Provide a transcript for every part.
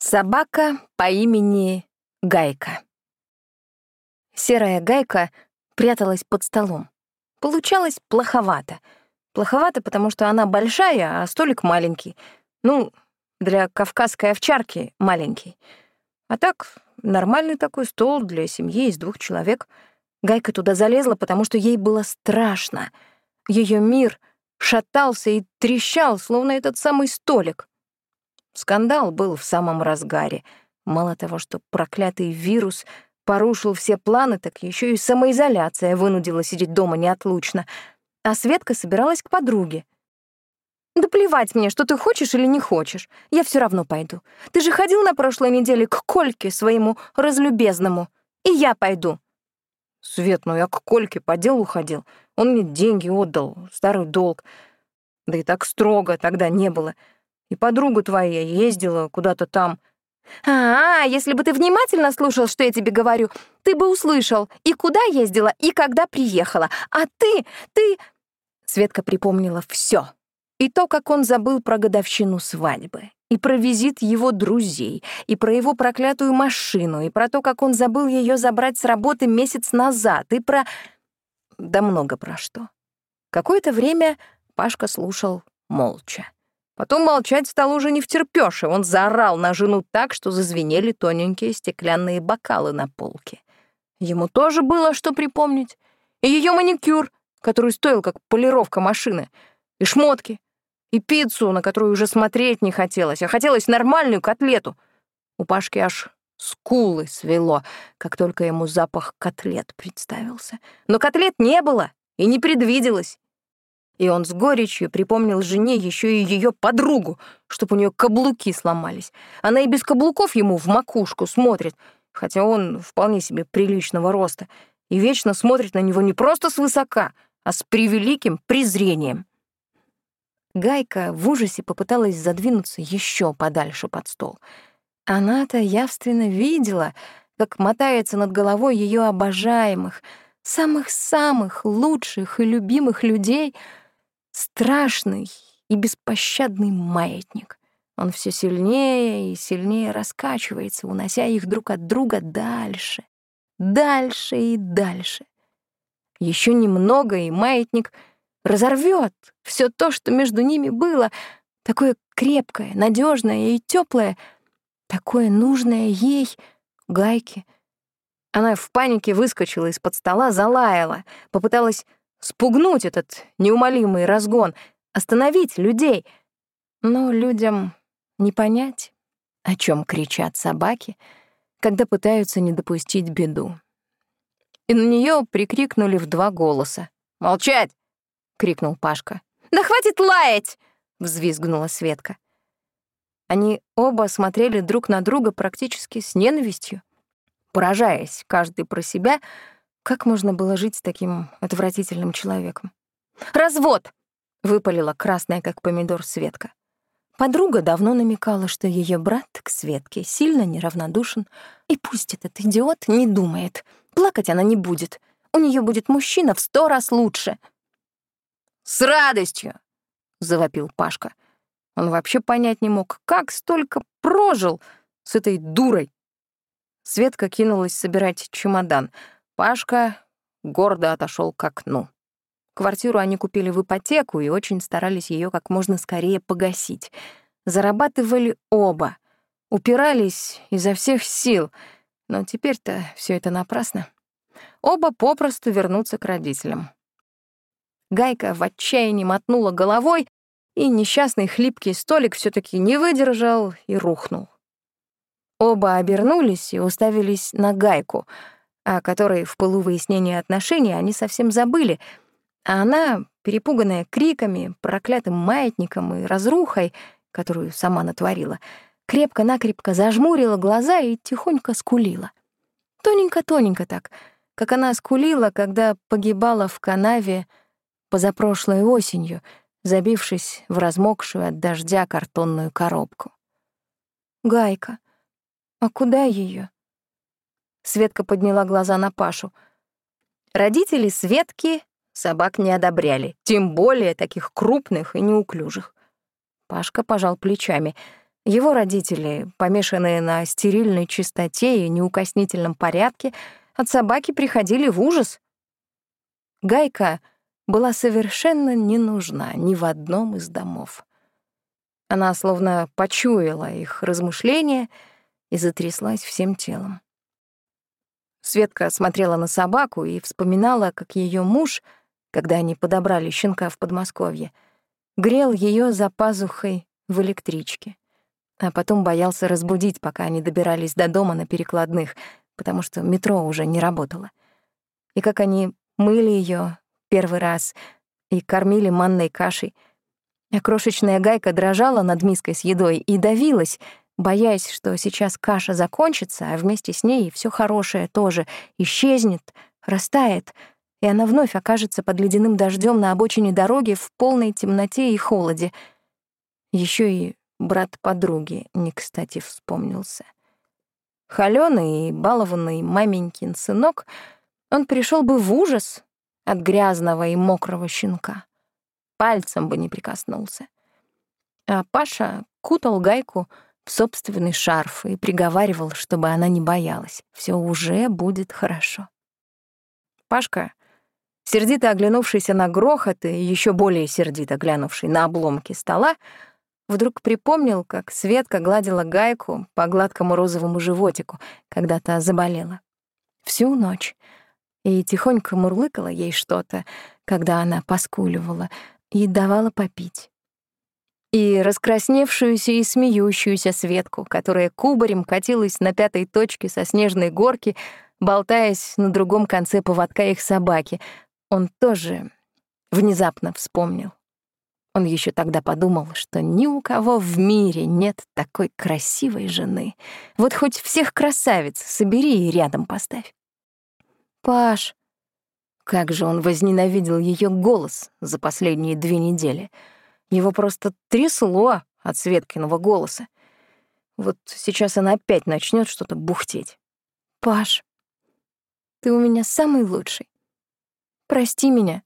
Собака по имени Гайка. Серая гайка пряталась под столом. Получалось плоховато. Плоховато, потому что она большая, а столик маленький. Ну, для кавказской овчарки маленький. А так, нормальный такой стол для семьи из двух человек. Гайка туда залезла, потому что ей было страшно. Ее мир шатался и трещал, словно этот самый столик. Скандал был в самом разгаре. Мало того, что проклятый вирус порушил все планы, так еще и самоизоляция вынудила сидеть дома неотлучно. А Светка собиралась к подруге. «Да плевать мне, что ты хочешь или не хочешь. Я все равно пойду. Ты же ходил на прошлой неделе к Кольке, своему разлюбезному. И я пойду». «Свет, ну я к Кольке по делу ходил. Он мне деньги отдал, старый долг. Да и так строго тогда не было. И подруга твоя ездила куда-то там. А, если бы ты внимательно слушал, что я тебе говорю, ты бы услышал, и куда ездила, и когда приехала. А ты, ты... Светка припомнила все. И то, как он забыл про годовщину свадьбы, и про визит его друзей, и про его проклятую машину, и про то, как он забыл ее забрать с работы месяц назад, и про... Да много про что. Какое-то время Пашка слушал молча. Потом молчать стало уже не втерпёшь, и он заорал на жену так, что зазвенели тоненькие стеклянные бокалы на полке. Ему тоже было что припомнить. И ее маникюр, который стоил как полировка машины, и шмотки, и пиццу, на которую уже смотреть не хотелось, а хотелось нормальную котлету. У Пашки аж скулы свело, как только ему запах котлет представился. Но котлет не было и не предвиделось. И он с горечью припомнил жене еще и ее подругу, чтобы у нее каблуки сломались. Она и без каблуков ему в макушку смотрит, хотя он вполне себе приличного роста, и вечно смотрит на него не просто свысока, а с превеликим презрением. Гайка в ужасе попыталась задвинуться еще подальше под стол. Она-то явственно видела, как мотается над головой ее обожаемых, самых-самых лучших и любимых людей — страшный и беспощадный маятник. Он все сильнее и сильнее раскачивается, унося их друг от друга дальше, дальше и дальше. Еще немного, и маятник разорвет все то, что между ними было, такое крепкое, надежное и теплое, такое нужное ей, гайке. Она в панике выскочила из-под стола, залаяла, попыталась спугнуть этот неумолимый разгон, остановить людей. Но людям не понять, о чем кричат собаки, когда пытаются не допустить беду. И на нее прикрикнули в два голоса. «Молчать!» — крикнул Пашка. «Да хватит лаять!» — взвизгнула Светка. Они оба смотрели друг на друга практически с ненавистью, поражаясь каждый про себя — как можно было жить с таким отвратительным человеком? «Развод!» — выпалила красная, как помидор, Светка. Подруга давно намекала, что ее брат к Светке сильно неравнодушен, и пусть этот идиот не думает. Плакать она не будет. У нее будет мужчина в сто раз лучше. «С радостью!» — завопил Пашка. Он вообще понять не мог, как столько прожил с этой дурой. Светка кинулась собирать чемодан — Пашка гордо отошел к окну. Квартиру они купили в ипотеку и очень старались ее как можно скорее погасить. Зарабатывали оба, упирались изо всех сил, но теперь-то все это напрасно. Оба попросту вернутся к родителям. Гайка в отчаянии мотнула головой, и несчастный хлипкий столик все таки не выдержал и рухнул. Оба обернулись и уставились на Гайку — о которой в пылу выяснения отношений они совсем забыли, а она, перепуганная криками, проклятым маятником и разрухой, которую сама натворила, крепко-накрепко зажмурила глаза и тихонько скулила. Тоненько-тоненько так, как она скулила, когда погибала в канаве позапрошлой осенью, забившись в размокшую от дождя картонную коробку. «Гайка, а куда ее? Светка подняла глаза на Пашу. Родители Светки собак не одобряли, тем более таких крупных и неуклюжих. Пашка пожал плечами. Его родители, помешанные на стерильной чистоте и неукоснительном порядке, от собаки приходили в ужас. Гайка была совершенно не нужна ни в одном из домов. Она словно почуяла их размышления и затряслась всем телом. Светка смотрела на собаку и вспоминала, как ее муж, когда они подобрали щенка в Подмосковье, грел ее за пазухой в электричке, а потом боялся разбудить, пока они добирались до дома на перекладных, потому что метро уже не работало. И как они мыли ее первый раз и кормили манной кашей, а крошечная гайка дрожала над миской с едой и давилась, боясь, что сейчас каша закончится, а вместе с ней все хорошее тоже исчезнет, растает, и она вновь окажется под ледяным дождем на обочине дороги в полной темноте и холоде. Еще и брат подруги не кстати вспомнился. Холёный и балованный маменькин сынок, он пришел бы в ужас от грязного и мокрого щенка. Пальцем бы не прикоснулся. А Паша кутал гайку — в собственный шарф и приговаривал, чтобы она не боялась. Все уже будет хорошо. Пашка, сердито оглянувшийся на грохот и еще более сердито глянувший на обломки стола, вдруг припомнил, как Светка гладила гайку по гладкому розовому животику, когда та заболела. Всю ночь. И тихонько мурлыкала ей что-то, когда она поскуливала, и давала попить и раскрасневшуюся и смеющуюся Светку, которая кубарем катилась на пятой точке со снежной горки, болтаясь на другом конце поводка их собаки. Он тоже внезапно вспомнил. Он еще тогда подумал, что ни у кого в мире нет такой красивой жены. Вот хоть всех красавиц собери и рядом поставь. Паш, как же он возненавидел ее голос за последние две недели — его просто трясло от Светкиного голоса. Вот сейчас она опять начнет что-то бухтеть. «Паш, ты у меня самый лучший. Прости меня».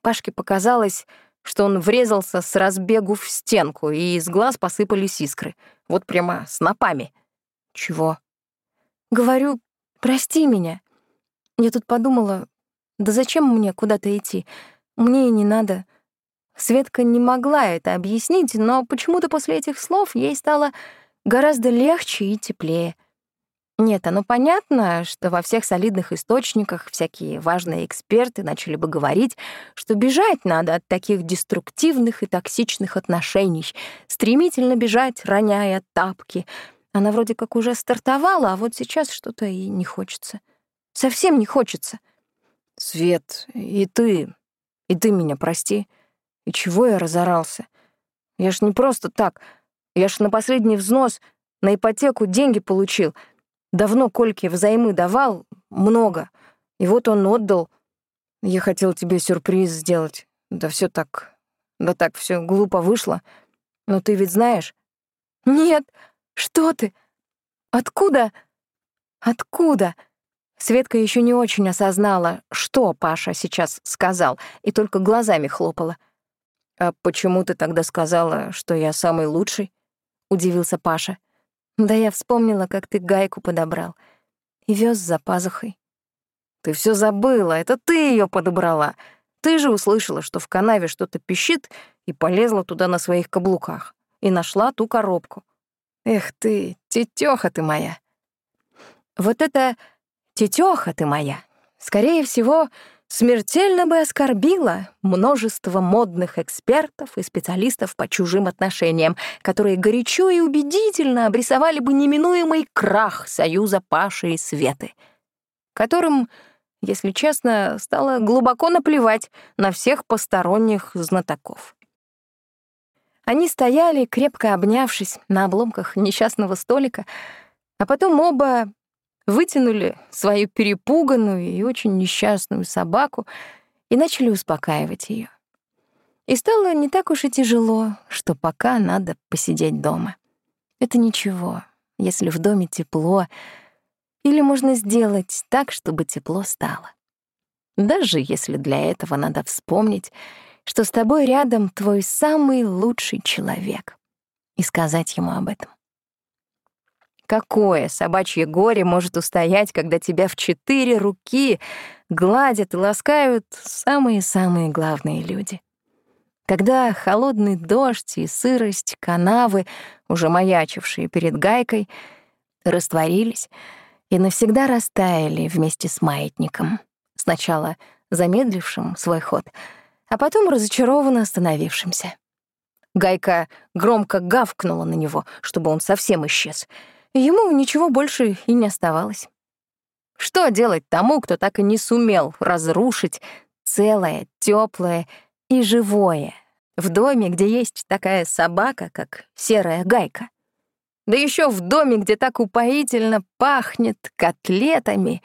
Пашке показалось, что он врезался с разбегу в стенку, и из глаз посыпались искры. Вот прямо снопами. «Чего?» «Говорю, прости меня. Я тут подумала, да зачем мне куда-то идти? Мне и не надо. Светка не могла это объяснить, но почему-то после этих слов ей стало гораздо легче и теплее. Нет, оно понятно, что во всех солидных источниках всякие важные эксперты начали бы говорить, что бежать надо от таких деструктивных и токсичных отношений, стремительно бежать, роняя тапки. Она вроде как уже стартовала, а вот сейчас что-то и не хочется. Совсем не хочется. «Свет, и ты, и ты меня прости», и чего я разорался? Я ж не просто так. Я ж на последний взнос на ипотеку деньги получил. Давно Кольке взаймы давал, много. И вот он отдал. Я хотел тебе сюрприз сделать. Да все так... Да так все глупо вышло. Но ты ведь знаешь? Нет, что ты? Откуда? Откуда? Светка еще не очень осознала, что Паша сейчас сказал, и только глазами хлопала. «А почему ты тогда сказала, что я самый лучший?» — удивился Паша. «Да я вспомнила, как ты гайку подобрал и вез за пазухой». «Ты все забыла, это ты ее подобрала. Ты же услышала, что в канаве что-то пищит, и полезла туда на своих каблуках, и нашла ту коробку. Эх ты, тетёха ты моя!» Вот это тетёха ты моя, скорее всего, смертельно бы оскорбила множество модных экспертов и специалистов по чужим отношениям, которые горячо и убедительно обрисовали бы неминуемый крах союза Паши и Светы, которым, если честно, стало глубоко наплевать на всех посторонних знатоков. Они стояли, крепко обнявшись на обломках несчастного столика, а потом оба вытянули свою перепуганную и очень несчастную собаку и начали успокаивать ее. И стало не так уж и тяжело, что пока надо посидеть дома. Это ничего, если в доме тепло, или можно сделать так, чтобы тепло стало. Даже если для этого надо вспомнить, что с тобой рядом твой самый лучший человек. и сказать ему об этом. Какое собачье горе может устоять, когда тебя в четыре руки гладят и ласкают самые-самые главные люди? Когда холодный дождь и сырость канавы, уже маячившие перед гайкой, растворились и навсегда растаяли вместе с маятником, сначала замедлившим свой ход, а потом разочарованно остановившимся. Гайка громко гавкнула на него, чтобы он совсем исчез — Ему ничего больше и не оставалось. Что делать тому, кто так и не сумел разрушить целое, теплое и живое в доме, где есть такая собака, как серая гайка? Да еще в доме, где так упоительно пахнет котлетами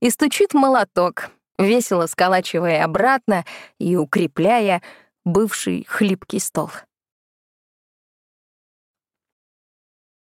и стучит молоток, весело сколачивая обратно и укрепляя бывший хлипкий стол. —